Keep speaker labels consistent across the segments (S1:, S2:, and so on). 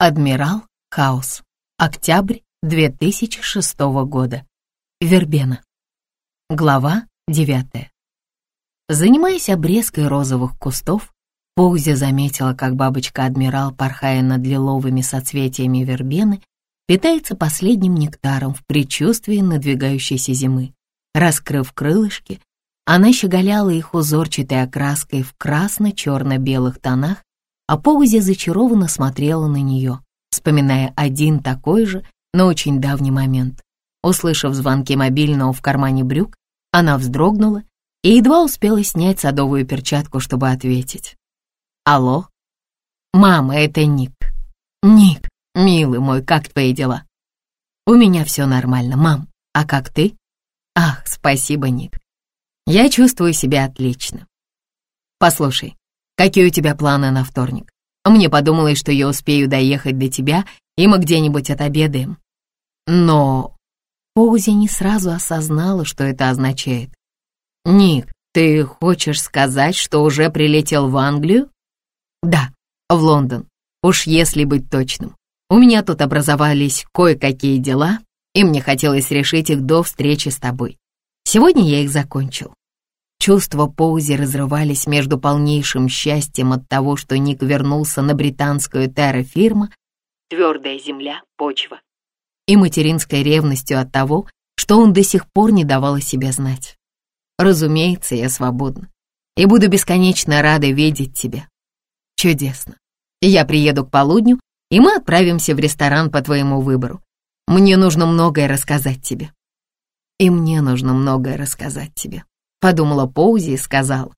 S1: Адмирал Хаус. Октябрь 2006 года. Вербена. Глава 9. Занимаясь обрезкой розовых кустов, Поузи заметила, как бабочка-адмирал, порхая над лиловыми соцветиями вербены, питается последним нектаром в предчувствии надвигающейся зимы. Раскрыв крылышки, она щеголяла их узорчатой окраской в красно-черно-белых тонах, а Поузи зачарованно смотрела на нее, вспоминая один такой же, но очень давний момент. Услышав звонки мобильного в кармане брюк, она вздрогнула и едва успела снять садовую перчатку, чтобы ответить. «Алло? Мама, это Ник. Ник, милый мой, как твои дела?» «У меня все нормально, мам. А как ты?» «Ах, спасибо, Ник. Я чувствую себя отлично. Послушай, Какие у тебя планы на вторник? Мне подумалось, что я успею доехать до тебя, и мы где-нибудь отобедаем. Но Поузи не сразу осознала, что это означает. «Ник, ты хочешь сказать, что уже прилетел в Англию?» «Да, в Лондон. Уж если быть точным. У меня тут образовались кое-какие дела, и мне хотелось решить их до встречи с тобой. Сегодня я их закончил. Чувства Поузи разрывались между полнейшим счастьем от того, что Ник вернулся на британскую террафирма «Твердая земля, почва» и материнской ревностью от того, что он до сих пор не давал о себе знать. Разумеется, я свободна и буду бесконечно рада видеть тебя. Чудесно. Я приеду к полудню, и мы отправимся в ресторан по твоему выбору. Мне нужно многое рассказать тебе. И мне нужно многое рассказать тебе. Подумала Поузи и сказала.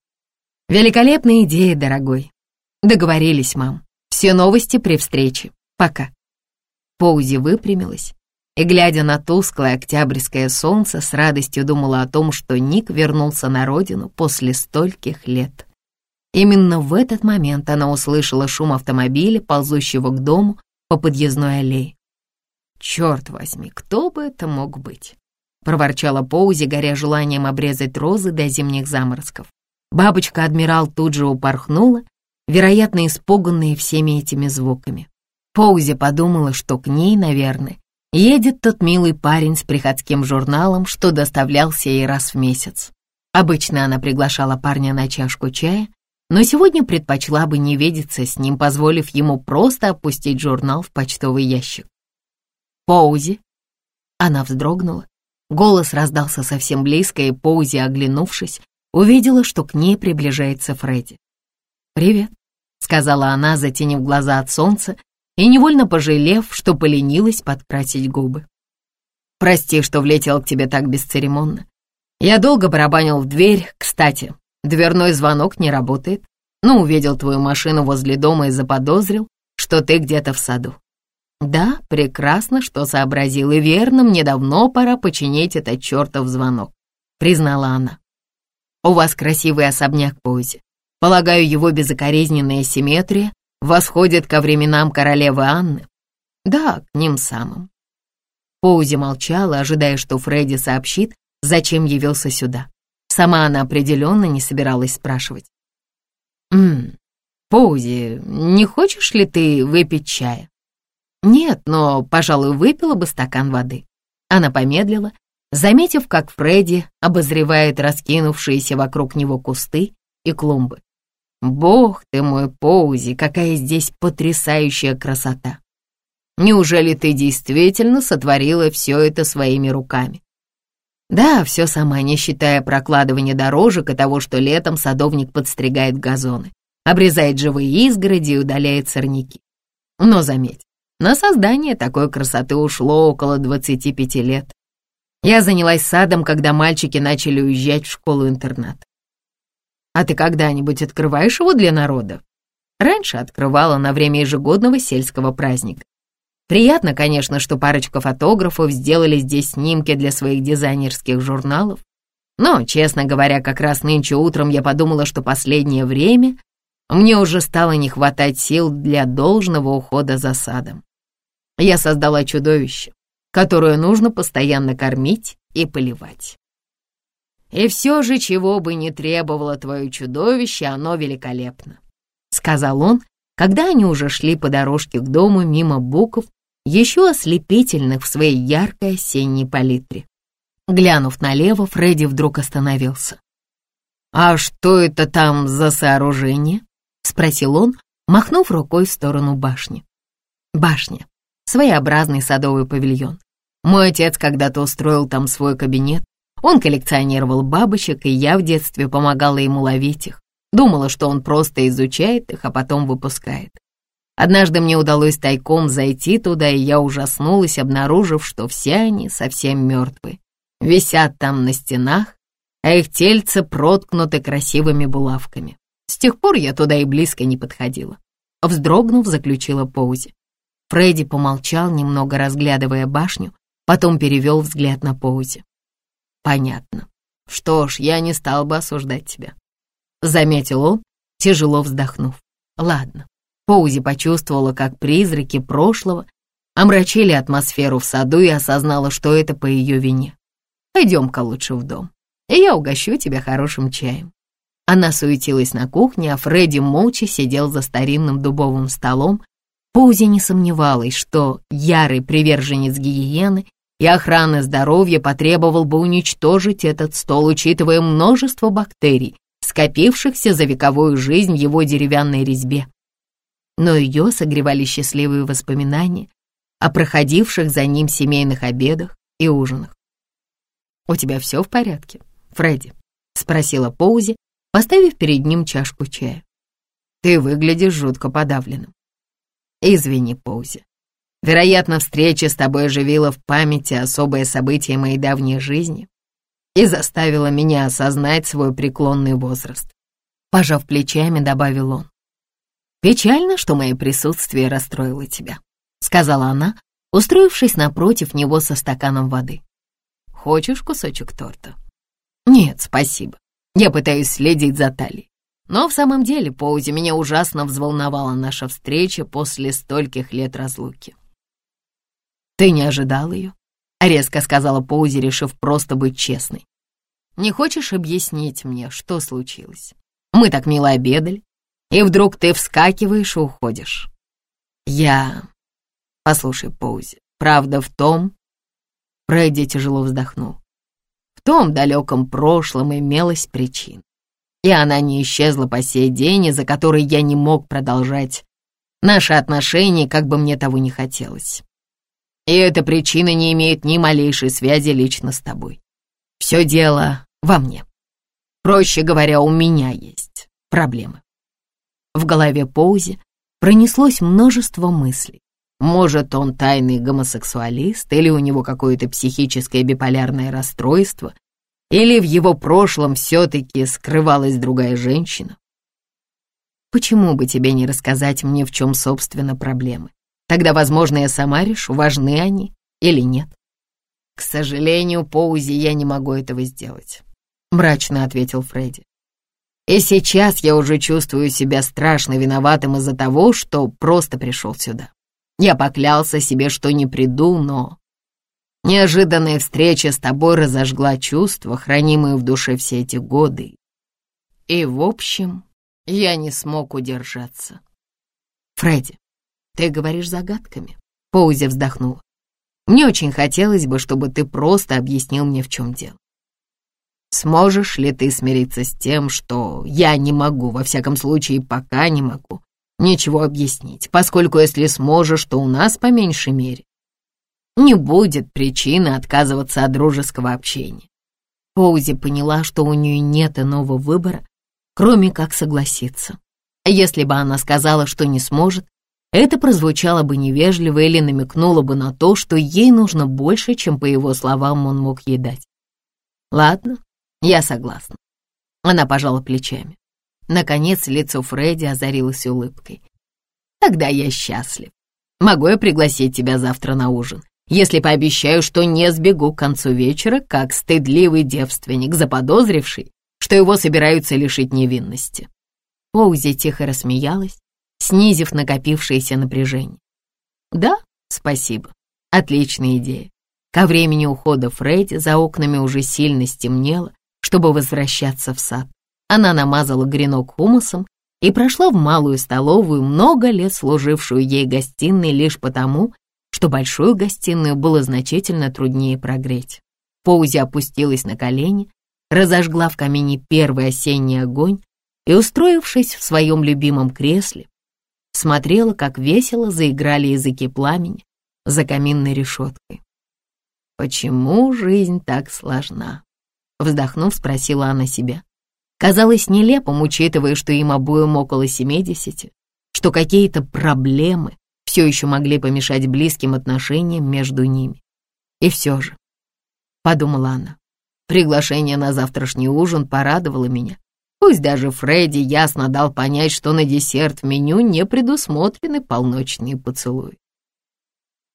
S1: Великолепная идея, дорогой. Договорились, мам. Все новости при встрече. Пока. Поузи выпрямилась и, глядя на тусклое октябрьское солнце, с радостью думала о том, что Ник вернулся на родину после стольких лет. Именно в этот момент она услышала шум автомобиля, ползущего к дому по подъездной аллее. Черт возьми, кто бы это мог быть? Проворчала Поузи, горя желанием обрезать розы до зимних заморозков. Бабочка-адмирал тут же упорхнула, вероятно, испуганная всеми этими звуками. Поузи подумала, что к ней, наверное, едет тот милый парень с приходским журналом, что доставлялся ей раз в месяц. Обычно она приглашала парня на чашку чая, но сегодня предпочла бы не видеться с ним, позволив ему просто опустить журнал в почтовый ящик. Поузи. Она вздрогнула Голос раздался совсем близко, и Поузи, оглянувшись, увидела, что к ней приближается Фредди. «Привет», — сказала она, затенив глаза от солнца и невольно пожалев, что поленилась подкрасить губы. «Прости, что влетел к тебе так бесцеремонно. Я долго барабанил в дверь. Кстати, дверной звонок не работает. Ну, увидел твою машину возле дома и заподозрил, что ты где-то в саду. Да, прекрасно, что сообразил, и верно, мне давно пора починить этот чертов звонок, признала она. У вас красивый особняк Пози. Полагаю, его безукоризненная симметрия восходит ко временам королевы Анны. Да, к ним самым. Поузи молчала, ожидая, что Фредди сообщит, зачем явился сюда. Сама она определенно не собиралась спрашивать. «Ммм, Поузи, не хочешь ли ты выпить чая?» «Нет, но, пожалуй, выпила бы стакан воды». Она помедлила, заметив, как Фредди обозревает раскинувшиеся вокруг него кусты и клумбы. «Бог ты мой, Поузи, какая здесь потрясающая красота! Неужели ты действительно сотворила все это своими руками?» «Да, все сама, не считая прокладывания дорожек и того, что летом садовник подстригает газоны, обрезает живые изгороди и удаляет сорняки. Но заметь, на создание такой красоты ушло около 25 лет. Я занялась садом, когда мальчики начали уезжать в школу-интернат. А ты когда-нибудь открываешь его для народа? Раньше открывала на время ежегодного сельского праздника. Приятно, конечно, что парочка фотографов сделали здесь снимки для своих дизайнерских журналов. Но, честно говоря, как раз нынче утром я подумала, что последнее время мне уже стало не хватать сил для должного ухода за садом. Я создала чудовище, которое нужно постоянно кормить и поливать. И все же, чего бы ни требовало твое чудовище, оно великолепно, — сказал он, Когда они уже шли по дорожке к дому мимо букв, еще ослепительных в своей яркой осенней палитре. Глянув налево, Фредди вдруг остановился. «А что это там за сооружение?» — спросил он, махнув рукой в сторону башни. Башня — своеобразный садовый павильон. Мой отец когда-то устроил там свой кабинет. Он коллекционировал бабочек, и я в детстве помогала ему ловить их. Думала, что он просто изучает их, а потом выпускает. Однажды мне удалось тайком зайти туда, и я ужаснулась, обнаружив, что все они совсем мертвы. Висят там на стенах, а их тельца проткнуты красивыми булавками. С тех пор я туда и близко не подходила. Вздрогнув, заключила Поузи. Фредди помолчал, немного разглядывая башню, потом перевел взгляд на Поузи. «Понятно. Что ж, я не стал бы осуждать тебя», — заметил он, тяжело вздохнув. «Ладно, Поузи почувствовала, как призраки прошлого омрачили атмосферу в саду и осознала, что это по ее вине. «Пойдем-ка лучше в дом, и я угощу тебя хорошим чаем». Она суетилась на кухне, а Фредди молча сидел за старинным дубовым столом. Поузи не сомневалась, что ярый приверженец гигиены и охраны здоровья потребовал бы уничтожить этот стол, учитывая множество бактерий, скопившихся за вековую жизнь в его деревянной резьбе но ее согревали счастливые воспоминания о проходивших за ним семейных обедах и ужинах. «У тебя все в порядке, Фредди?» — спросила Поузи, поставив перед ним чашку чая. «Ты выглядишь жутко подавленным». «Извини, Поузи. Вероятно, встреча с тобой оживила в памяти особое событие моей давней жизни и заставила меня осознать свой преклонный возраст». Пожав плечами, добавил он. «Печально, что мое присутствие расстроило тебя», — сказала она, устроившись напротив него со стаканом воды. «Хочешь кусочек торта?» «Нет, спасибо. Я пытаюсь следить за талией. Но в самом деле, Поузи, меня ужасно взволновала наша встреча после стольких лет разлуки». «Ты не ожидал ее?» — резко сказала Поузи, решив просто быть честной. «Не хочешь объяснить мне, что случилось? Мы так мило обедали, и вдруг ты вскакиваешь и уходишь. Я... Послушай, Поузи, правда в том... Фредди тяжело вздохнул. В том далеком прошлом имелась причина. И она не исчезла по сей день, из-за которой я не мог продолжать наши отношения, как бы мне того не хотелось. И эта причина не имеет ни малейшей связи лично с тобой. Все дело во мне. Проще говоря, у меня есть проблемы. В голове Поузи пронеслось множество мыслей. Может, он тайный гомосексуалист, или у него какое-то психическое биполярное расстройство, или в его прошлом все-таки скрывалась другая женщина. Почему бы тебе не рассказать мне, в чем, собственно, проблемы? Тогда, возможно, я сама решу, важны они или нет. К сожалению, Поузи, я не могу этого сделать, мрачно ответил Фредди. И сейчас я уже чувствую себя страшно виноватым из-за того, что просто пришел сюда. Я поклялся себе, что не приду, но... Неожиданная встреча с тобой разожгла чувства, хранимые в душе все эти годы. И, в общем, я не смог удержаться. Фредди, ты говоришь загадками. Поузи вздохнула. Мне очень хотелось бы, чтобы ты просто объяснил мне, в чем дело. Сможешь ли ты смириться с тем, что я не могу, во всяком случае, пока не могу, ничего объяснить, поскольку если сможешь, то у нас, по меньшей мере, не будет причины отказываться от дружеского общения. Поузи поняла, что у нее нет иного выбора, кроме как согласиться. Если бы она сказала, что не сможет, это прозвучало бы невежливо или намекнуло бы на то, что ей нужно больше, чем, по его словам, он мог ей дать. Ладно, «Я согласна». Она пожала плечами. Наконец лицо Фредди озарилось улыбкой. «Тогда я счастлив. Могу я пригласить тебя завтра на ужин, если пообещаю, что не сбегу к концу вечера, как стыдливый девственник, заподозривший, что его собираются лишить невинности». Поузи тихо рассмеялась, снизив накопившееся напряжение. «Да, спасибо. Отличная идея. Ко времени ухода Фредди за окнами уже сильно стемнело, чтобы возвращаться в сад. Она намазала гренок хумусом и прошла в малую столовую, много лет служившую ей гостиной лишь потому, что большую гостиную было значительно труднее прогреть. Поузи опустилась на колени, разожгла в камине первый осенний огонь и, устроившись в своем любимом кресле, смотрела, как весело заиграли языки пламени за каминной решеткой. «Почему жизнь так сложна?» Вздохнув, спросила она себя. Казалось нелепым, учитывая, что им обоим около семидесяти, что какие-то проблемы все еще могли помешать близким отношениям между ними. И все же, подумала она, приглашение на завтрашний ужин порадовало меня. Пусть даже Фредди ясно дал понять, что на десерт в меню не предусмотрены полночные поцелуи.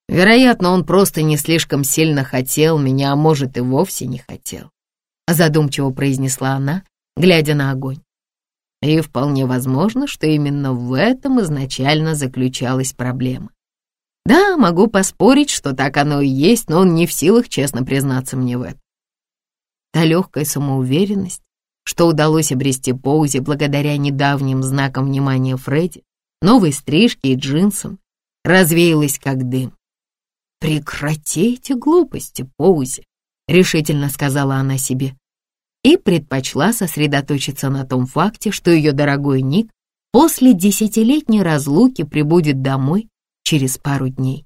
S1: Вероятно, он просто не слишком сильно хотел меня, а может и вовсе не хотел. Задумчиво произнесла она, глядя на огонь. И вполне возможно, что именно в этом изначально заключалась проблема. Да, могу поспорить, что так оно и есть, но он не в силах честно признаться мне в этом. Та легкая самоуверенность, что удалось обрести Поузе благодаря недавним знакам внимания Фредди, новой стрижке и джинсам, развеялась как дым. «Прекратите глупости, Поузи», — решительно сказала она себе, и предпочла сосредоточиться на том факте, что ее дорогой Ник после десятилетней разлуки прибудет домой через пару дней.